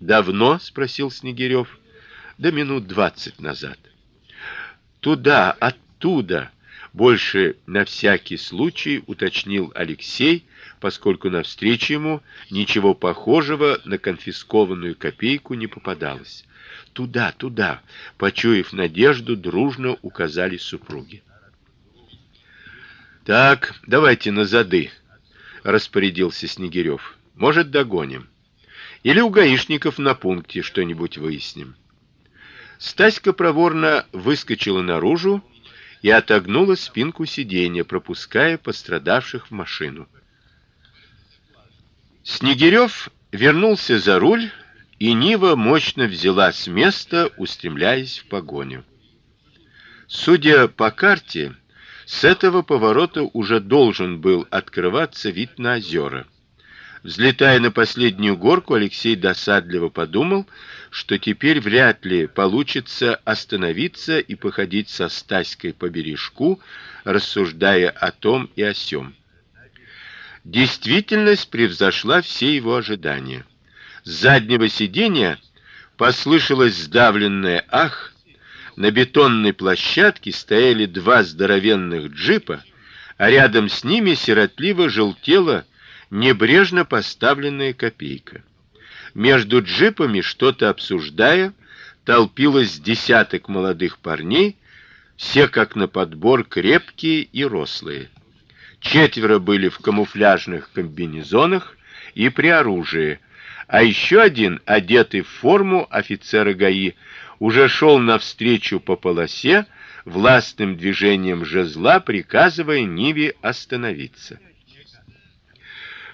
Давно, спросил Снегирев. Да минут двадцать назад. Туда, оттуда, больше на всякий случай уточнил Алексей, поскольку на встрече ему ничего похожего на конфискованную копейку не попадалось. Туда, туда, почуяв надежду, дружно указали супруги. Так, давайте на зады, распорядился Снегирев. Может, догоним. Или у гаишников на пункте что-нибудь выясним. Стаська проворно выскочила наружу и отогнула спинку сиденья, пропуская пострадавших в машину. Снегирев вернулся за руль, и Нива мощно взяла с места, устремляясь в погоню. Судя по карте, с этого поворота уже должен был открываться вид на озера. Взлетая на последнюю горку, Алексей досадливо подумал, что теперь вряд ли получится остановиться и походить со Стаськой по бережку, рассуждая о том и о сём. Действительность превзошла все его ожидания. С заднего сиденья послышалось сдавленное ах. На бетонной площадке стояли два здоровенных джипа, а рядом с ними сиротливо желтела небрежно поставленная копейка. Между джипами, что-то обсуждая, толпилось десяток молодых парней, все как на подбор крепкие и рослые. Четверо были в камуфляжных комбинезонах и при оружии, а еще один, одетый в форму офицера ГАИ, уже шел навстречу по полосе, властным движением жезла приказывая Ниве остановиться.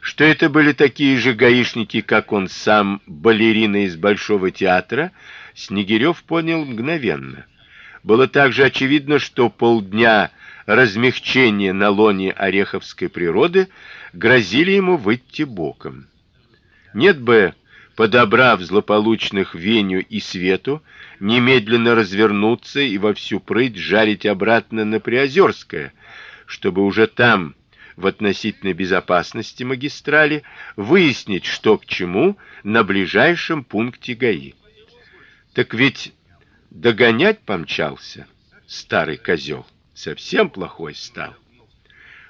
Что это были такие же гаишники, как он сам, балерины из Большого театра, Снегирев понял мгновенно. Было также очевидно, что полдня размягчения на лоне ореховской природы грозили ему выйти боком. Нет бы, подобрав злополучных Веню и Свету, немедленно развернуться и во всю прыть жарить обратно на Приозерское, чтобы уже там в относительной безопасности магистрали выяснить, что к чему на ближайшем пункте ГАИ. Так ведь догонять помчался старый козел, совсем плохой стал.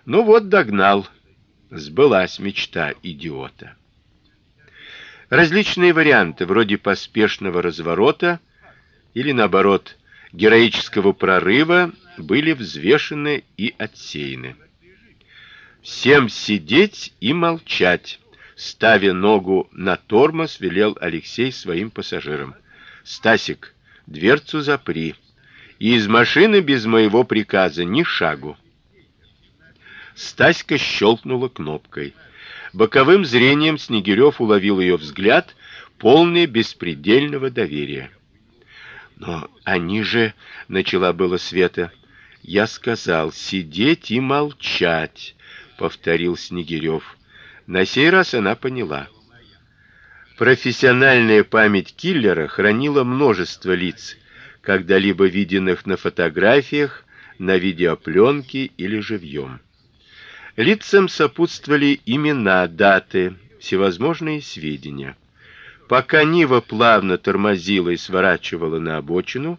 Ну вот догнал. Сбылась мечта идиота. Различные варианты, вроде поспешного разворота или наоборот героического прорыва, были взвешены и отсеяны. Всем сидеть и молчать, ставя ногу на тормоз, велел Алексей своим пассажирам. Стасик, дверцу запри. И из машины без моего приказа ни шагу. Стаська щелкнула кнопкой. Боковым зрением Снегирев уловил ее взгляд, полный беспредельного доверия. Но они же, начала было Света. Я сказал сидеть и молчать повторил Снегирев. На сей раз она поняла. Профессиональная память киллера хранила множество лиц, когда-либо виденных на фотографиях, на видеопленке или живьем. Лицам сопутствовали имена, даты, всевозможные сведения. Пока Нива плавно тормозила и сворачивала на обочину,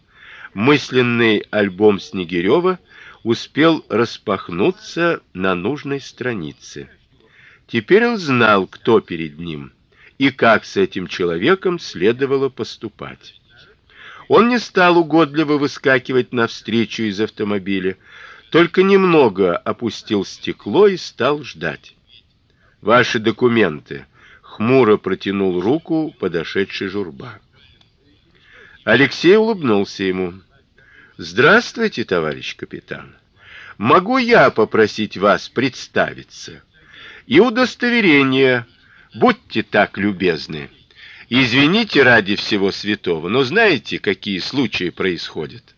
мысленный альбом Снегирева успел распахнуться на нужной странице. Теперь он знал, кто перед ним и как с этим человеком следовало поступать. Он не стал угодливо выскакивать навстречу из автомобиля, только немного опустил стекло и стал ждать. Ваши документы, хмуро протянул руку подошедший Журба. Алексей улыбнулся ему. Здравствуйте, товарищ капитан. Могу я попросить вас представиться? И удостоверение. Будьте так любезны. Извините ради всего святого, но знаете, какие случаи происходят?